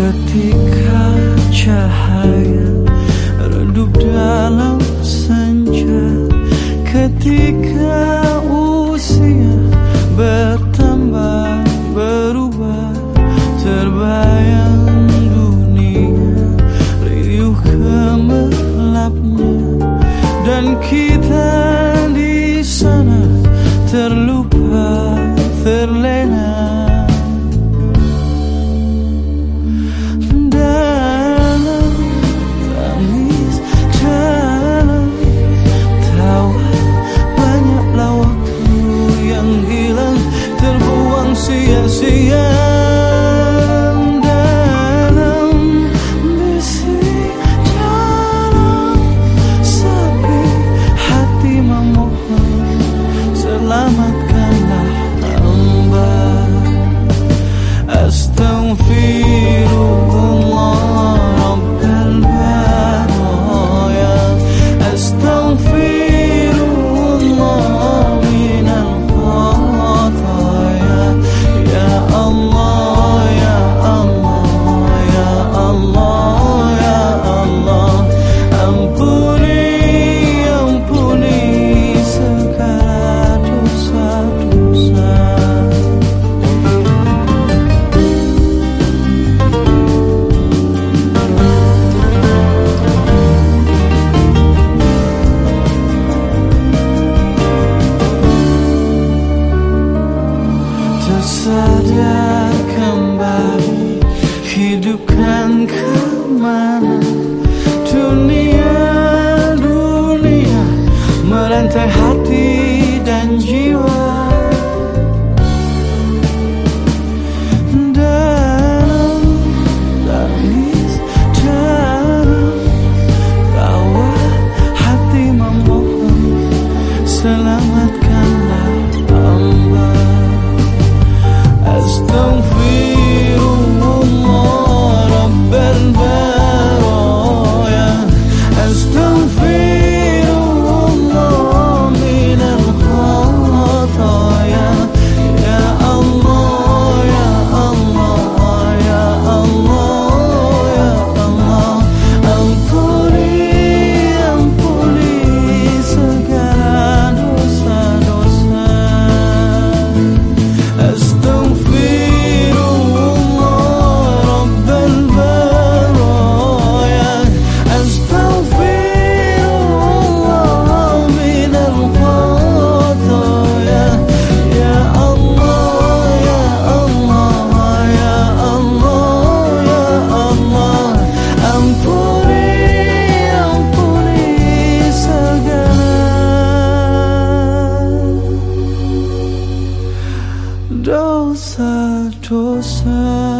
Ketika cahaya redup dalam senja Ketika usia bertambah berubah Terbayang dunia riuh gemerlapnya see you. Tersadar kembali. Hidupkan ke mana closer